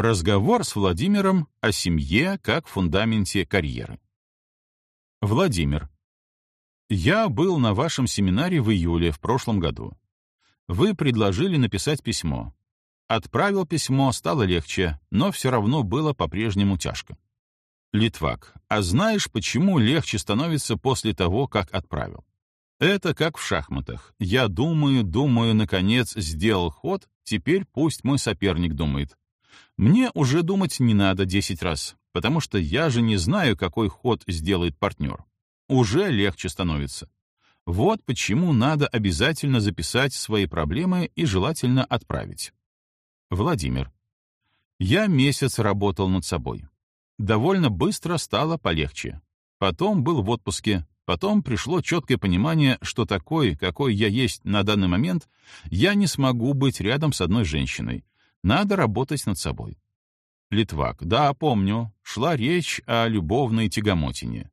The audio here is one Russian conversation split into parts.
Разговор с Владимиром о семье как фундаменте карьеры. Владимир. Я был на вашем семинаре в июле в прошлом году. Вы предложили написать письмо. Отправил письмо, стало легче, но все равно было по-прежнему тяжко. Литвак. А знаешь, почему легче становится после того, как отправил? Это как в шахматах. Я думаю, думаю, наконец, сделал ход, теперь пусть мой соперник думает. Мне уже думать не надо десять раз, потому что я же не знаю, какой ход сделает партнер. Уже легче становится. Вот почему надо обязательно записать свои проблемы и желательно отправить. Владимир. Я месяц работал над собой. Довольно быстро стало полегче. Потом был в отпуске, потом пришло четкое понимание, что такой, какой я есть на данный момент, я не смогу быть рядом с одной женщиной, надо работать над собой. Литвак. Да, помню. Шла речь о любовной тягомотине.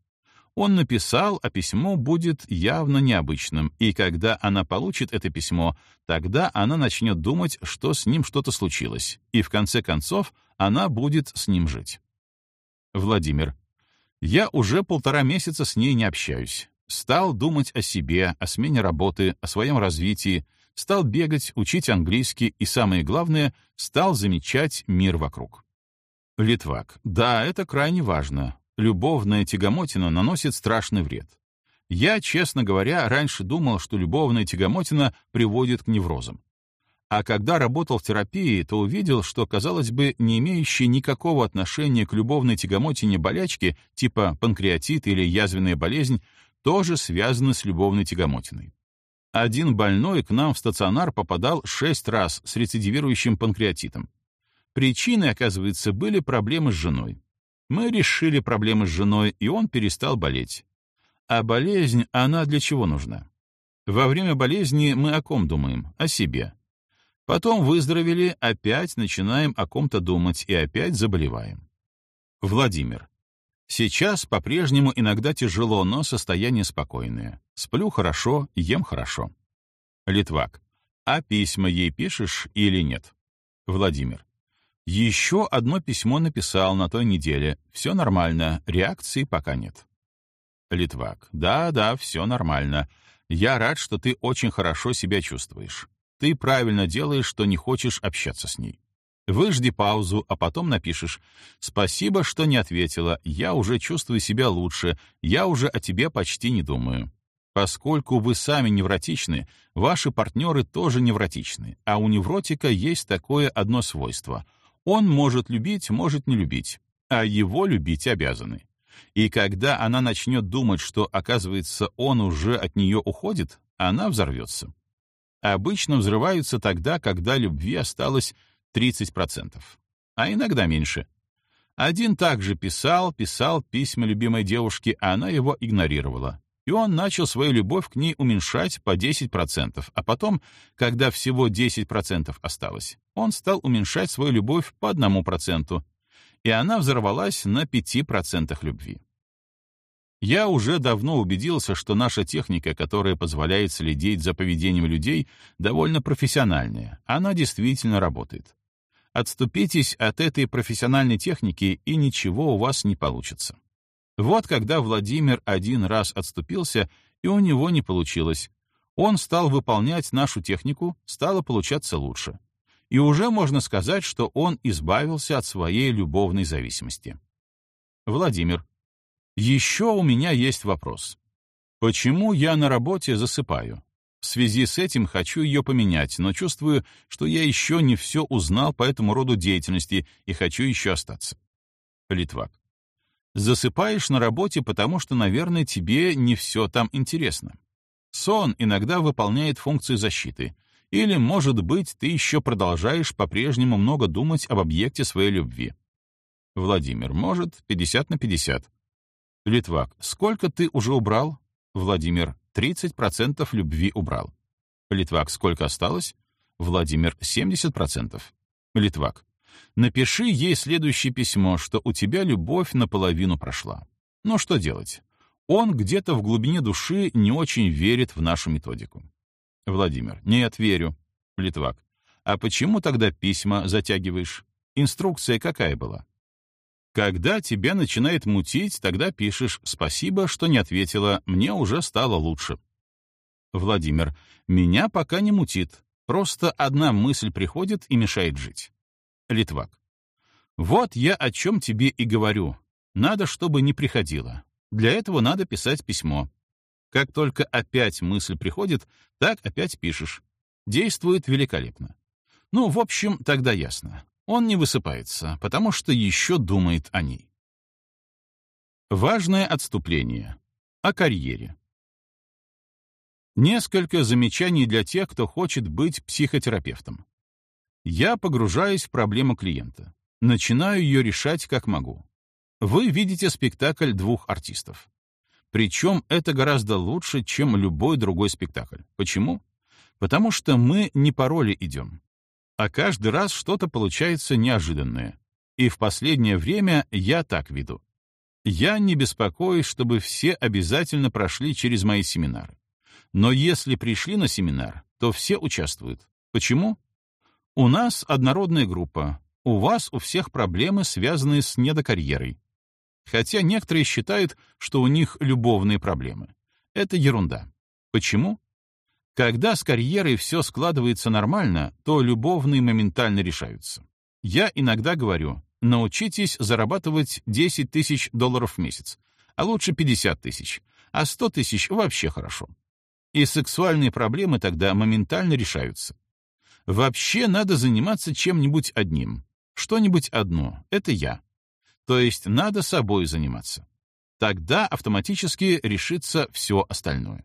Он написал, а письмо будет явно необычным, и когда она получит это письмо, тогда она начнет думать, что с ним что-то случилось, и в конце концов она будет с ним жить. Владимир. Я уже полтора месяца с ней не общаюсь. Стал думать о себе, о смене работы, о своем развитии, стал бегать, учить английский и, самое главное, стал замечать мир вокруг. Литвак. Да, это крайне важно. Любовная тягомотина наносит страшный вред. Я, честно говоря, раньше думал, что любовная тягомотина приводит к неврозам. А когда работал в терапии, то увидел, что, казалось бы, не имеющие никакого отношения к любовной тягомотине болячки, типа панкреатит или язвенная болезнь, тоже связаны с любовной тягомотиной. Один больной к нам в стационар попадал шесть раз с рецидивирующим панкреатитом. Причиной, оказывается, были проблемы с женой. Мы решили проблемы с женой, и он перестал болеть. А болезнь, она для чего нужна? Во время болезни мы о ком думаем? О себе. Потом выздоровели, опять начинаем о ком-то думать и опять заболеваем. Владимир. Сейчас по-прежнему иногда тяжело, но состояние спокойное. Сплю хорошо, ем хорошо. Литвак. А письма ей пишешь или нет? Владимир. Еще одно письмо написал на той неделе. Все нормально, реакции пока нет. Литвак. Да, да, все нормально. Я рад, что ты очень хорошо себя чувствуешь. Ты правильно делаешь, что не хочешь общаться с ней. Выжди паузу, а потом напишешь «Спасибо, что не ответила, я уже чувствую себя лучше, я уже о тебе почти не думаю». Поскольку вы сами невротичны, ваши партнеры тоже невротичны, а у невротика есть такое одно свойство. Он может любить, может не любить, а его любить обязаны. И когда она начнет думать, что, оказывается, он уже от нее уходит, она взорвется. Обычно взрываются тогда, когда любви осталось 30%, а иногда меньше. Один также писал, писал письма любимой девушке, а она его игнорировала. И он начал свою любовь к ней уменьшать по 10%, а потом, когда всего 10% осталось, он стал уменьшать свою любовь по 1%, и она взорвалась на 5% любви. Я уже давно убедился, что наша техника, которая позволяет следить за поведением людей, довольно профессиональная. Она действительно работает. Отступитесь от этой профессиональной техники, и ничего у вас не получится. Вот когда Владимир один раз отступился, и у него не получилось. Он стал выполнять нашу технику, стало получаться лучше. И уже можно сказать, что он избавился от своей любовной зависимости. Владимир. Еще у меня есть вопрос. Почему я на работе засыпаю? В связи с этим хочу ее поменять, но чувствую, что я еще не все узнал по этому роду деятельности и хочу еще остаться. Литвак. Засыпаешь на работе, потому что, наверное, тебе не все там интересно. Сон иногда выполняет функцию защиты. Или, может быть, ты еще продолжаешь по-прежнему много думать об объекте своей любви. Владимир, может, 50 на 50. Литвак, сколько ты уже убрал? Владимир, 30% любви убрал. Литвак, сколько осталось? Владимир, 70%. Литвак, напиши ей следующее письмо, что у тебя любовь наполовину прошла. Ну что делать? Он где-то в глубине души не очень верит в нашу методику. Владимир, нет, верю. Литвак, а почему тогда письма затягиваешь? Инструкция какая была? Когда тебя начинает мутить, тогда пишешь «Спасибо, что не ответила, мне уже стало лучше». Владимир, меня пока не мутит, просто одна мысль приходит и мешает жить. Литвак. Вот я о чем тебе и говорю. Надо, чтобы не приходило. Для этого надо писать письмо. Как только опять мысль приходит, так опять пишешь. Действует великолепно. Ну, в общем, тогда ясно. Он не высыпается, потому что еще думает о ней. Важное отступление. О карьере. Несколько замечаний для тех, кто хочет быть психотерапевтом. Я погружаюсь в проблему клиента. Начинаю ее решать как могу. Вы видите спектакль двух артистов. Причем это гораздо лучше, чем любой другой спектакль. Почему? Потому что мы не по роли идем а каждый раз что-то получается неожиданное. И в последнее время я так веду. Я не беспокоюсь, чтобы все обязательно прошли через мои семинары. Но если пришли на семинар, то все участвуют. Почему? У нас однородная группа, у вас у всех проблемы, связанные с недокарьерой. Хотя некоторые считают, что у них любовные проблемы. Это ерунда. Почему? Когда с карьерой все складывается нормально, то любовные моментально решаются. Я иногда говорю, научитесь зарабатывать 10 тысяч долларов в месяц, а лучше 50 тысяч, а 100 тысяч вообще хорошо. И сексуальные проблемы тогда моментально решаются. Вообще надо заниматься чем-нибудь одним. Что-нибудь одно — это я. То есть надо собой заниматься. Тогда автоматически решится все остальное.